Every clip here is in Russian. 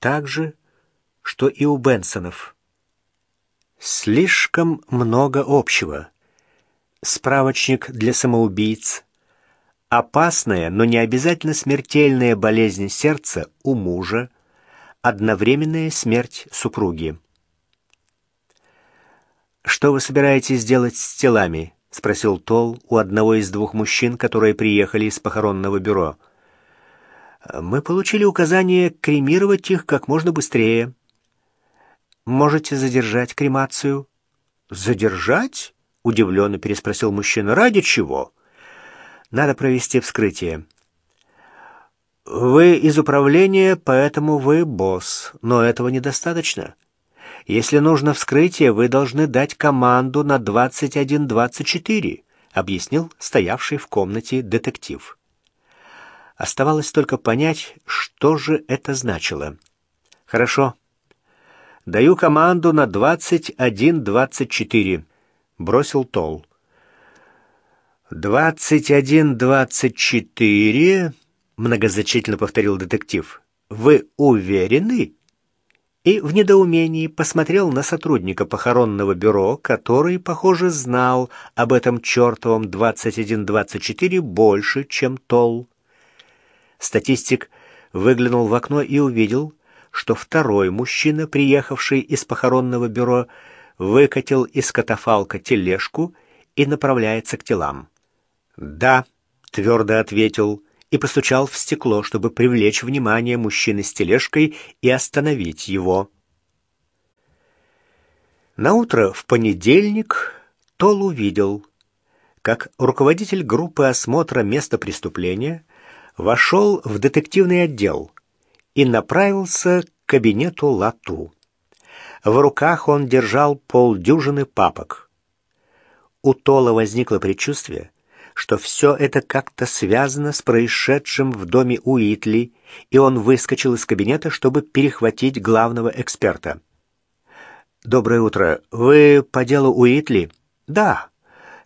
так же, что и у Бенсонов. Слишком много общего. Справочник для самоубийц. Опасная, но не обязательно смертельная болезнь сердца у мужа. Одновременная смерть супруги. «Что вы собираетесь делать с телами?» — спросил Тол у одного из двух мужчин, которые приехали из похоронного бюро. «Мы получили указание кремировать их как можно быстрее». «Можете задержать кремацию?» «Задержать?» — удивленно переспросил мужчина. «Ради чего?» «Надо провести вскрытие». «Вы из управления, поэтому вы босс, но этого недостаточно». Если нужно вскрытие, вы должны дать команду на 2124, объяснил стоявший в комнате детектив. Оставалось только понять, что же это значило. Хорошо. Даю команду на 2124, бросил Тол. 2124, многозначительно повторил детектив. Вы уверены? и в недоумении посмотрел на сотрудника похоронного бюро, который, похоже, знал об этом чертовом 2124 больше, чем Тол. Статистик выглянул в окно и увидел, что второй мужчина, приехавший из похоронного бюро, выкатил из катафалка тележку и направляется к телам. «Да», — твердо ответил, и постучал в стекло, чтобы привлечь внимание мужчины с тележкой и остановить его. На утро в понедельник Тол увидел, как руководитель группы осмотра места преступления вошел в детективный отдел и направился к кабинету Лату. В руках он держал полдюжины папок. У Тола возникло предчувствие, что все это как-то связано с происшедшим в доме Уитли, и он выскочил из кабинета, чтобы перехватить главного эксперта. «Доброе утро. Вы по делу Уитли?» «Да.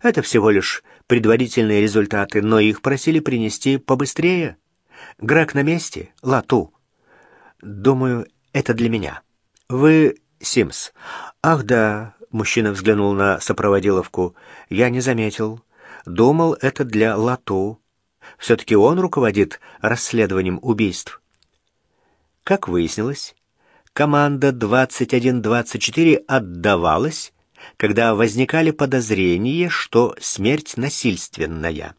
Это всего лишь предварительные результаты, но их просили принести побыстрее. Грег на месте? Лату?» «Думаю, это для меня. Вы Симс?» «Ах, да», — мужчина взглянул на сопроводиловку. «Я не заметил. Думал, это для Лату. Все-таки он руководит расследованием убийств. Как выяснилось, команда 2124 отдавалась, когда возникали подозрения, что смерть насильственная.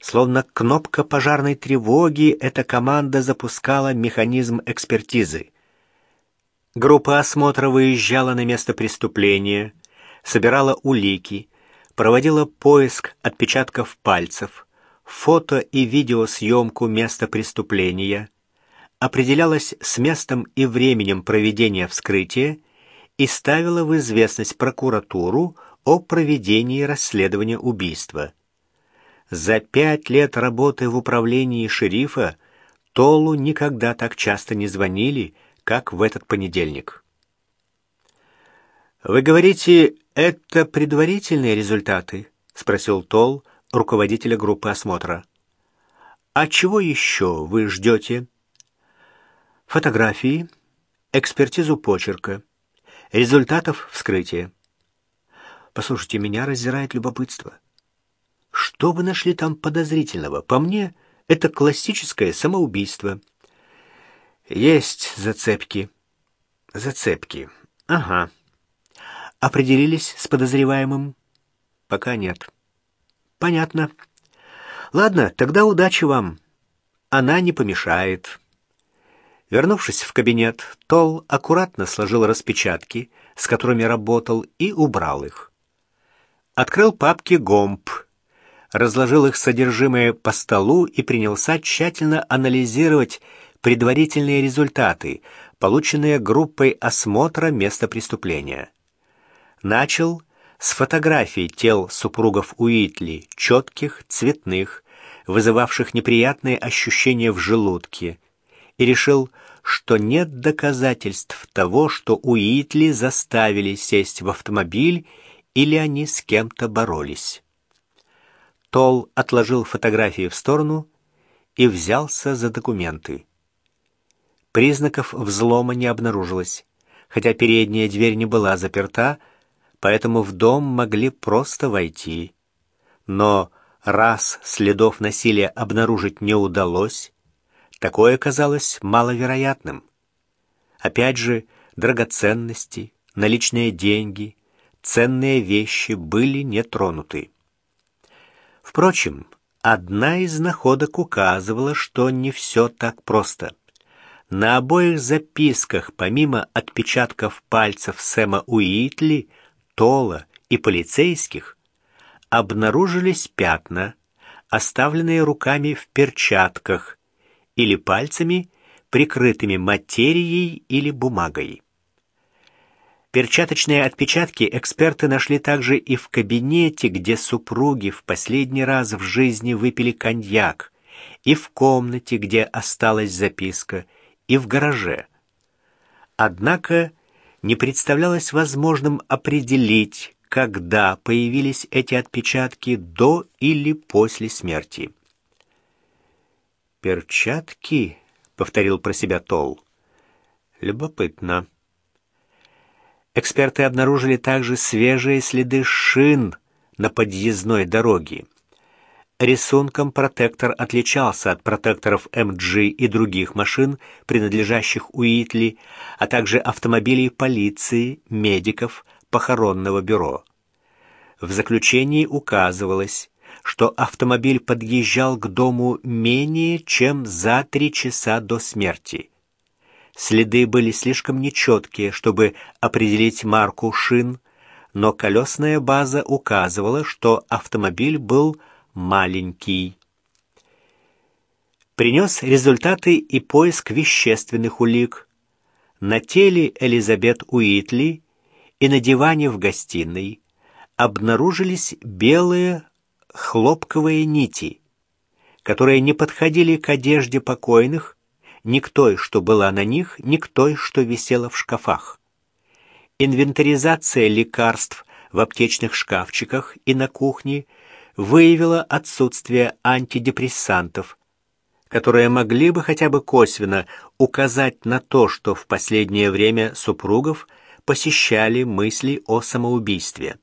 Словно кнопка пожарной тревоги, эта команда запускала механизм экспертизы. Группа осмотра выезжала на место преступления, собирала улики, проводила поиск отпечатков пальцев, фото и видеосъемку места преступления, определялась с местом и временем проведения вскрытия и ставила в известность прокуратуру о проведении расследования убийства. За пять лет работы в управлении шерифа Толу никогда так часто не звонили, как в этот понедельник. «Вы говорите, это предварительные результаты?» — спросил Тол, руководителя группы осмотра. «А чего еще вы ждете?» «Фотографии, экспертизу почерка, результатов вскрытия». «Послушайте, меня раздирает любопытство. Что вы нашли там подозрительного? По мне, это классическое самоубийство». «Есть зацепки». «Зацепки. Ага». Определились с подозреваемым? Пока нет. Понятно. Ладно, тогда удачи вам. Она не помешает. Вернувшись в кабинет, Тол аккуратно сложил распечатки, с которыми работал, и убрал их. Открыл папки ГОМП, разложил их содержимое по столу и принялся тщательно анализировать предварительные результаты, полученные группой осмотра места преступления. Начал с фотографий тел супругов Уитли, четких, цветных, вызывавших неприятные ощущения в желудке, и решил, что нет доказательств того, что Уитли заставили сесть в автомобиль или они с кем-то боролись. Тол отложил фотографии в сторону и взялся за документы. Признаков взлома не обнаружилось, хотя передняя дверь не была заперта, поэтому в дом могли просто войти. Но раз следов насилия обнаружить не удалось, такое казалось маловероятным. Опять же, драгоценности, наличные деньги, ценные вещи были не тронуты. Впрочем, одна из находок указывала, что не все так просто. На обоих записках, помимо отпечатков пальцев Сэма Уитли, Тола и полицейских, обнаружились пятна, оставленные руками в перчатках или пальцами, прикрытыми материей или бумагой. Перчаточные отпечатки эксперты нашли также и в кабинете, где супруги в последний раз в жизни выпили коньяк, и в комнате, где осталась записка, и в гараже. Однако не представлялось возможным определить, когда появились эти отпечатки до или после смерти. «Перчатки?» — повторил про себя Тол. «Любопытно». Эксперты обнаружили также свежие следы шин на подъездной дороге. Рисунком протектор отличался от протекторов MG и других машин, принадлежащих Уитли, а также автомобилей полиции, медиков, похоронного бюро. В заключении указывалось, что автомобиль подъезжал к дому менее чем за три часа до смерти. Следы были слишком нечеткие, чтобы определить марку шин, но колесная база указывала, что автомобиль был маленький. Принес результаты и поиск вещественных улик. На теле Элизабет Уитли и на диване в гостиной обнаружились белые хлопковые нити, которые не подходили к одежде покойных, ни к той, что была на них, ни к той, что висела в шкафах. Инвентаризация лекарств в аптечных шкафчиках и на кухне выявила отсутствие антидепрессантов, которые могли бы хотя бы косвенно указать на то, что в последнее время супругов посещали мысли о самоубийстве.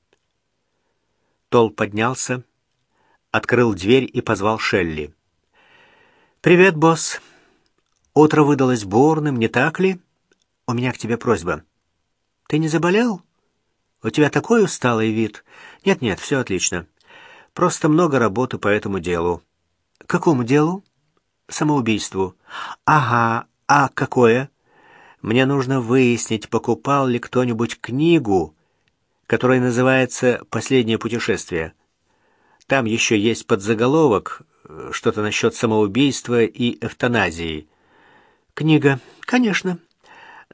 Тол поднялся, открыл дверь и позвал Шелли. «Привет, босс. Утро выдалось бурным, не так ли? У меня к тебе просьба. Ты не заболел? У тебя такой усталый вид. Нет-нет, все отлично. Просто много работы по этому делу». «Какому делу?» «Самоубийству». «Ага, а какое?» Мне нужно выяснить, покупал ли кто-нибудь книгу, которая называется «Последнее путешествие». Там еще есть подзаголовок, что-то насчет самоубийства и эвтаназии. Книга, конечно.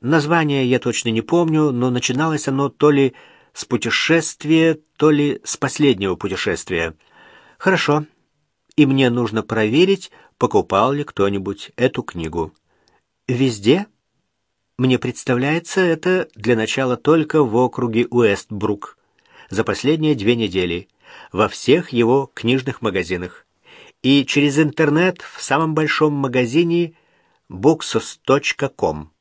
Название я точно не помню, но начиналось оно то ли с путешествия, то ли с последнего путешествия. Хорошо. И мне нужно проверить, покупал ли кто-нибудь эту книгу. Везде? Мне представляется это для начала только в округе Уэстбрук за последние две недели во всех его книжных магазинах и через интернет в самом большом магазине booksos.com.